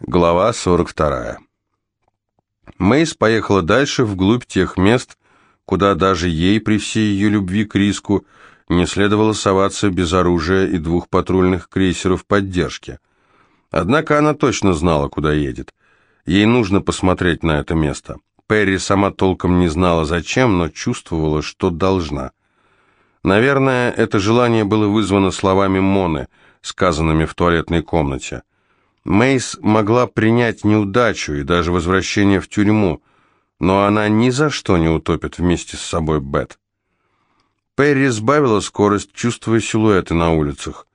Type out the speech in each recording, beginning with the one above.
Глава 42. Мэйс поехала дальше, вглубь тех мест, куда даже ей, при всей ее любви к риску, не следовало соваться без оружия и двух патрульных крейсеров поддержки. Однако она точно знала, куда едет. Ей нужно посмотреть на это место. Перри сама толком не знала зачем, но чувствовала, что должна. Наверное, это желание было вызвано словами Моны, сказанными в туалетной комнате. Мейс могла принять неудачу и даже возвращение в тюрьму, но она ни за что не утопит вместе с собой Бет. Перри сбавила скорость, чувствуя силуэты на улицах.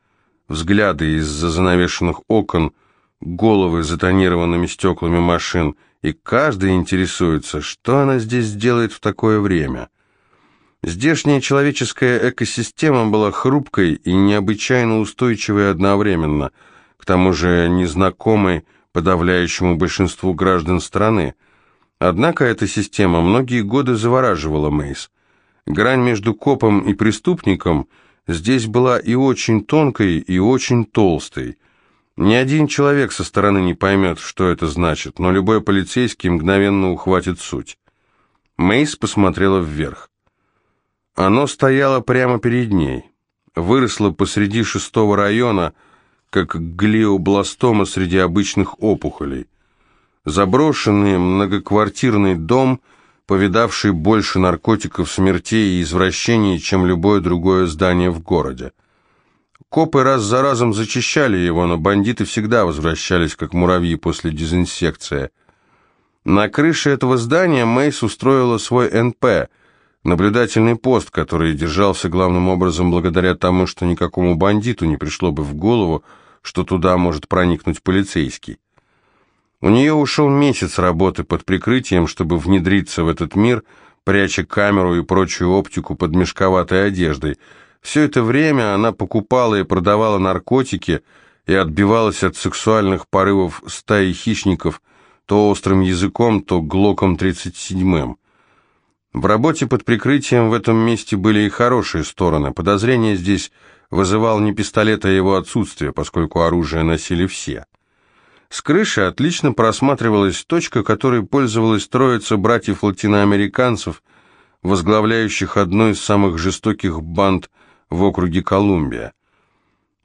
Взгляды из-за занавешенных окон, головы с затонированными стеклами машин, и каждый интересуется, что она здесь делает в такое время. Здешняя человеческая экосистема была хрупкой и необычайно устойчивой одновременно – к тому же незнакомой подавляющему большинству граждан страны. Однако эта система многие годы завораживала Мейс. Грань между копом и преступником здесь была и очень тонкой, и очень толстой. Ни один человек со стороны не поймет, что это значит, но любой полицейский мгновенно ухватит суть. Мейс посмотрела вверх. Оно стояло прямо перед ней. Выросло посреди шестого района, как глиобластома среди обычных опухолей. Заброшенный многоквартирный дом, повидавший больше наркотиков, смертей и извращений, чем любое другое здание в городе. Копы раз за разом зачищали его, но бандиты всегда возвращались, как муравьи после дезинсекции. На крыше этого здания Мейс устроила свой НП – Наблюдательный пост, который держался главным образом благодаря тому, что никакому бандиту не пришло бы в голову, что туда может проникнуть полицейский. У нее ушел месяц работы под прикрытием, чтобы внедриться в этот мир, пряча камеру и прочую оптику под мешковатой одеждой. Все это время она покупала и продавала наркотики и отбивалась от сексуальных порывов стаи хищников то острым языком, то глоком 37-м. В работе под прикрытием в этом месте были и хорошие стороны. Подозрение здесь вызывал не пистолет, а его отсутствие, поскольку оружие носили все. С крыши отлично просматривалась точка, которой пользовалась троица братьев-латиноамериканцев, возглавляющих одну из самых жестоких банд в округе Колумбия.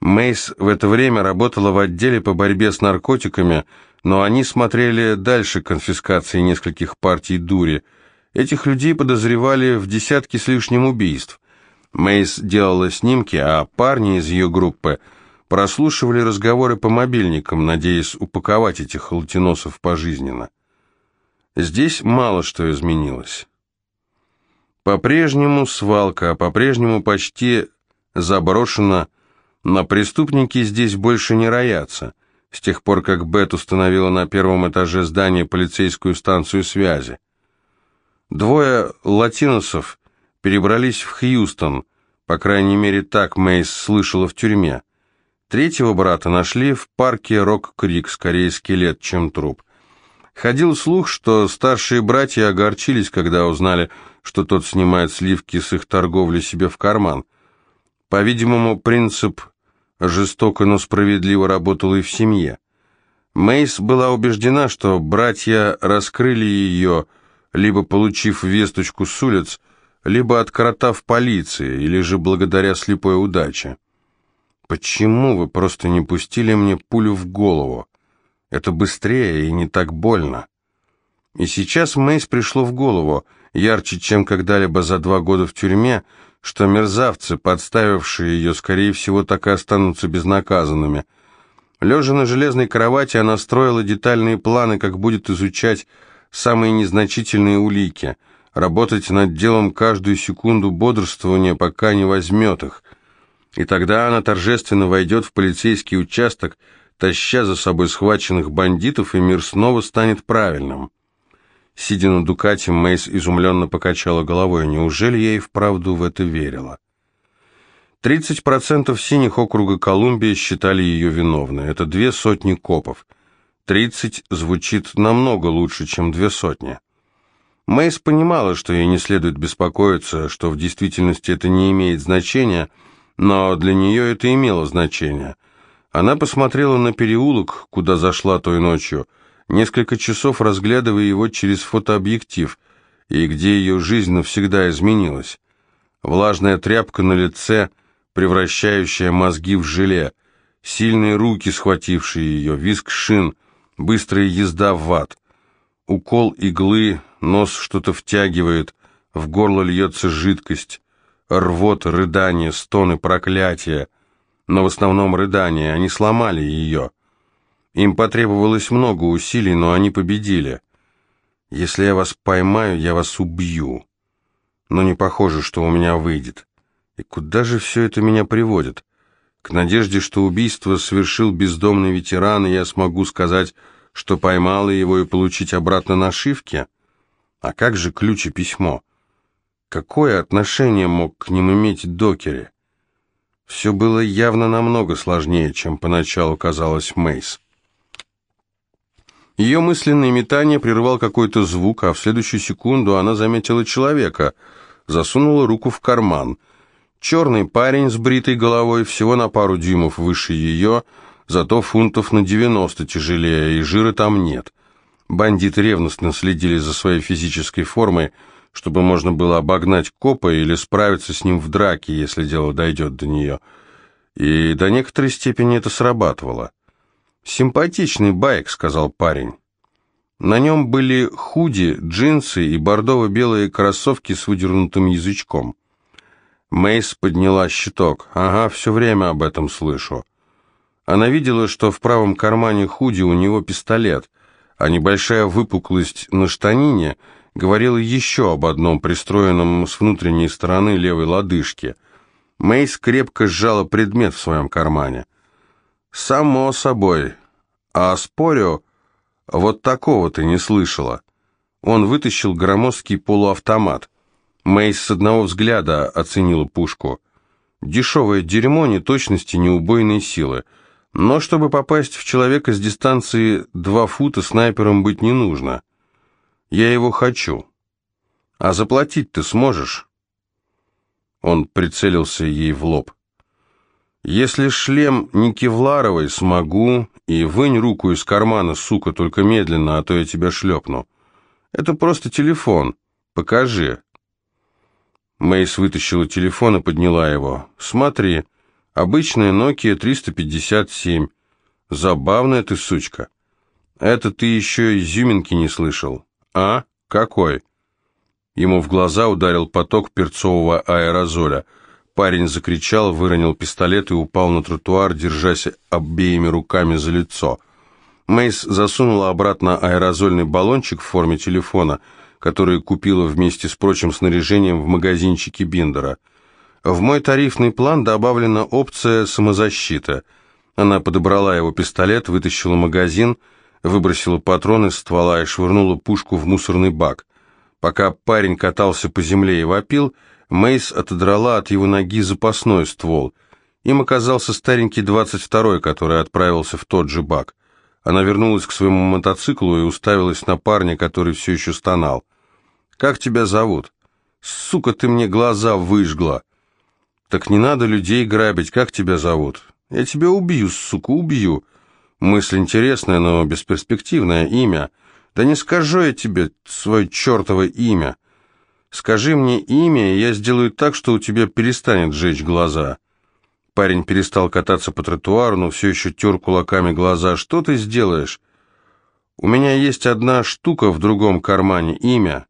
Мейс в это время работала в отделе по борьбе с наркотиками, но они смотрели дальше конфискации нескольких партий дури – Этих людей подозревали в десятке с лишним убийств. Мейс делала снимки, а парни из ее группы прослушивали разговоры по мобильникам, надеясь упаковать этих латиносов пожизненно. Здесь мало что изменилось. По-прежнему свалка, по-прежнему почти заброшена, но преступники здесь больше не роятся, с тех пор, как Бет установила на первом этаже здания полицейскую станцию связи. Двое латиносов перебрались в Хьюстон, по крайней мере так Мейс слышала в тюрьме. Третьего брата нашли в парке Рок-Крик, скорее скелет, чем труп. Ходил слух, что старшие братья огорчились, когда узнали, что тот снимает сливки с их торговли себе в карман. По-видимому, принцип жестоко, но справедливо работал и в семье. Мейс была убеждена, что братья раскрыли ее, либо получив весточку с улиц, либо от крота в полиции, или же благодаря слепой удаче. Почему вы просто не пустили мне пулю в голову? Это быстрее и не так больно. И сейчас Мэйс пришло в голову, ярче, чем когда-либо за два года в тюрьме, что мерзавцы, подставившие ее, скорее всего, так и останутся безнаказанными. Лежа на железной кровати, она строила детальные планы, как будет изучать самые незначительные улики, работать над делом каждую секунду бодрствования, пока не возьмет их. И тогда она торжественно войдет в полицейский участок, таща за собой схваченных бандитов, и мир снова станет правильным. Сидя на Дукате, Мейс изумленно покачала головой. Неужели я и вправду в это верила? 30% синих округа Колумбия считали ее виновной. Это две сотни копов – Тридцать звучит намного лучше, чем две сотни. Мэйс понимала, что ей не следует беспокоиться, что в действительности это не имеет значения, но для нее это имело значение. Она посмотрела на переулок, куда зашла той ночью, несколько часов разглядывая его через фотообъектив, и где ее жизнь навсегда изменилась. Влажная тряпка на лице, превращающая мозги в желе, сильные руки, схватившие ее, виск шин, быстрая езда в ад. Укол иглы, нос что-то втягивает, в горло льется жидкость, рвота, рыдание, стоны, проклятия. Но в основном рыдания, они сломали ее. Им потребовалось много усилий, но они победили. Если я вас поймаю, я вас убью. Но не похоже, что у меня выйдет. И куда же все это меня приводит? К надежде, что убийство совершил бездомный ветеран, и я смогу сказать, что поймала его и получить обратно нашивки? А как же ключ и письмо? Какое отношение мог к ним иметь Докери? Все было явно намного сложнее, чем поначалу казалось Мейс. Ее мысленное метание прервал какой-то звук, а в следующую секунду она заметила человека, засунула руку в карман. Черный парень с бритой головой, всего на пару дюймов выше ее, зато фунтов на 90 тяжелее, и жира там нет. Бандиты ревностно следили за своей физической формой, чтобы можно было обогнать копа или справиться с ним в драке, если дело дойдет до нее. И до некоторой степени это срабатывало. «Симпатичный байк», — сказал парень. На нем были худи, джинсы и бордово-белые кроссовки с выдернутым язычком. Мейс подняла щиток. «Ага, все время об этом слышу». Она видела, что в правом кармане худи у него пистолет, а небольшая выпуклость на штанине говорила еще об одном пристроенном с внутренней стороны левой лодыжки. Мейс крепко сжала предмет в своем кармане. «Само собой. А спорю, вот такого ты не слышала». Он вытащил громоздкий полуавтомат. Мейс с одного взгляда оценила пушку. Дешевое дерьмо ни точности, ни убойной силы. Но чтобы попасть в человека с дистанции два фута, снайпером быть не нужно. Я его хочу. А заплатить ты сможешь?» Он прицелился ей в лоб. Если шлем не кевларовый, смогу, и вынь руку из кармана, сука, только медленно, а то я тебя шлепну. Это просто телефон. Покажи. Мейс вытащила телефон и подняла его. Смотри, обычная Nokia 357. Забавная ты, сучка. Это ты еще изюминки не слышал. А? Какой? Ему в глаза ударил поток перцового аэрозоля – Парень закричал, выронил пистолет и упал на тротуар, держась обеими руками за лицо. Мейс засунула обратно аэрозольный баллончик в форме телефона, который купила вместе с прочим снаряжением в магазинчике Биндера. В мой тарифный план добавлена опция самозащита. Она подобрала его пистолет, вытащила магазин, выбросила патрон из ствола и швырнула пушку в мусорный бак. Пока парень катался по земле и вопил, Мейс отодрала от его ноги запасной ствол. Им оказался старенький 22-й, который отправился в тот же бак. Она вернулась к своему мотоциклу и уставилась на парня, который все еще стонал. «Как тебя зовут?» «Сука, ты мне глаза выжгла!» «Так не надо людей грабить, как тебя зовут?» «Я тебя убью, сука, убью!» «Мысль интересная, но бесперспективное имя!» «Да не скажу я тебе свое чертово имя!» Скажи мне имя, и я сделаю так, что у тебя перестанет жечь глаза». Парень перестал кататься по тротуару, но все еще тер кулаками глаза. «Что ты сделаешь?» «У меня есть одна штука в другом кармане. Имя.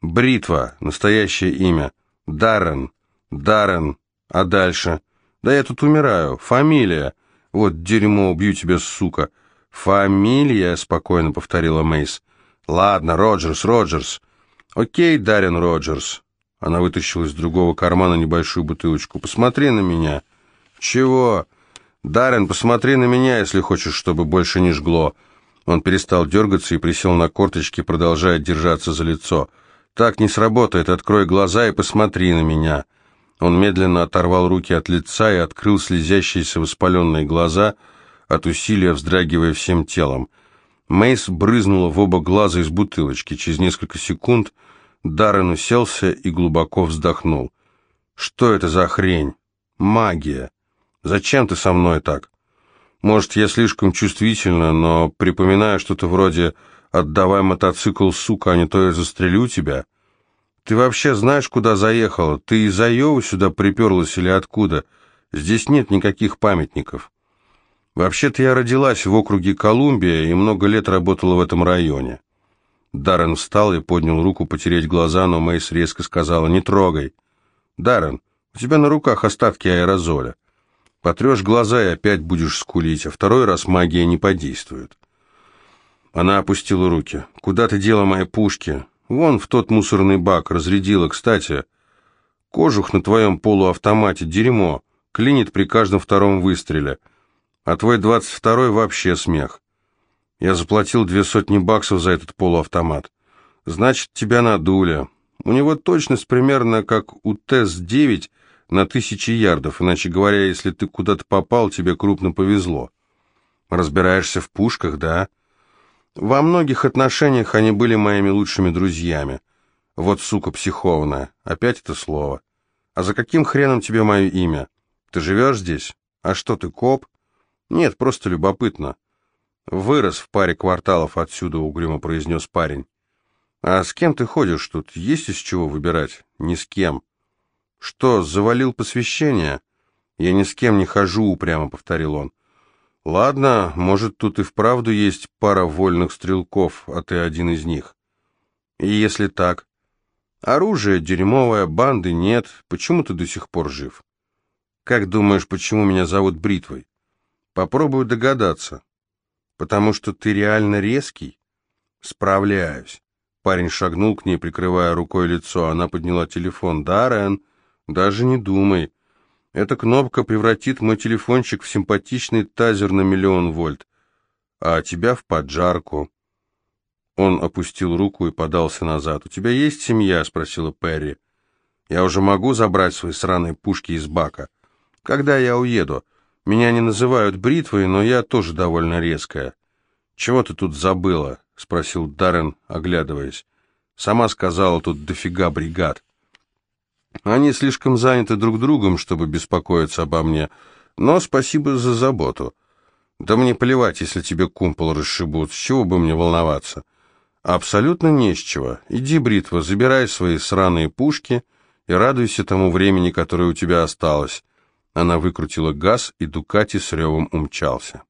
Бритва. Настоящее имя. Даррен. Даррен. А дальше? Да я тут умираю. Фамилия. Вот дерьмо, убью тебя, сука. Фамилия, спокойно повторила Мейс. Ладно, Роджерс, Роджерс. «Окей, Даррен Роджерс». Она вытащила из другого кармана небольшую бутылочку. «Посмотри на меня». «Чего?» «Даррен, посмотри на меня, если хочешь, чтобы больше не жгло». Он перестал дергаться и присел на корточки, продолжая держаться за лицо. «Так не сработает. Открой глаза и посмотри на меня». Он медленно оторвал руки от лица и открыл слезящиеся воспаленные глаза, от усилия вздрагивая всем телом. Мейс брызнула в оба глаза из бутылочки. Через несколько секунд Даррен уселся и глубоко вздохнул. «Что это за хрень? Магия. Зачем ты со мной так?» Может, я слишком чувствительна, но припоминаю что-то вроде «отдавай мотоцикл, сука, а не то я застрелю тебя». Ты вообще знаешь, куда заехала? Ты из Айовы сюда приперлась или откуда? Здесь нет никаких памятников. Вообще-то я родилась в округе Колумбия и много лет работала в этом районе. Даррен встал и поднял руку потереть глаза, но Мэйс резко сказала «Не трогай». «Даррен, у тебя на руках остатки аэрозоля. Потрешь глаза и опять будешь скулить, а второй раз магия не подействует». Она опустила руки. «Куда ты дела мои пушки? Вон в тот мусорный бак разрядила. Кстати, кожух на твоем полуавтомате дерьмо, клинит при каждом втором выстреле. А твой двадцать второй вообще смех. Я заплатил две сотни баксов за этот полуавтомат. Значит, тебя надули. У него точность примерно как у ТЭС-9 на тысячи ярдов, иначе говоря, если ты куда-то попал, тебе крупно повезло. Разбираешься в пушках, да? Во многих отношениях они были моими лучшими друзьями. Вот сука психованная, опять это слово. А за каким хреном тебе мое имя? Ты живешь здесь? А что, ты коп? Нет, просто любопытно. Вырос в паре кварталов отсюда, угрюмо произнес парень. А с кем ты ходишь тут? Есть из чего выбирать? Ни с кем. Что, завалил посвящение? Я ни с кем не хожу, упрямо повторил он. Ладно, может, тут и вправду есть пара вольных стрелков, а ты один из них. И если так? Оружие дерьмовое, банды нет. Почему ты до сих пор жив? Как думаешь, почему меня зовут Бритвой? Попробую догадаться. Потому что ты реально резкий? Справляюсь. Парень шагнул к ней, прикрывая рукой лицо. Она подняла телефон. «Да, Рен, даже не думай. Эта кнопка превратит мой телефончик в симпатичный тазер на миллион вольт, а тебя в поджарку». Он опустил руку и подался назад. «У тебя есть семья?» — спросила Перри. «Я уже могу забрать свои сраные пушки из бака. Когда я уеду? Меня не называют бритвой, но я тоже довольно резкая». «Чего ты тут забыла?» — спросил Даррен, оглядываясь. «Сама сказала, тут дофига бригад». Они слишком заняты друг другом, чтобы беспокоиться обо мне, но спасибо за заботу. Да мне плевать, если тебе кумпол расшибут, с чего бы мне волноваться? Абсолютно не с чего. Иди, бритва, забирай свои сраные пушки и радуйся тому времени, которое у тебя осталось. Она выкрутила газ, и Дукати с ревом умчался.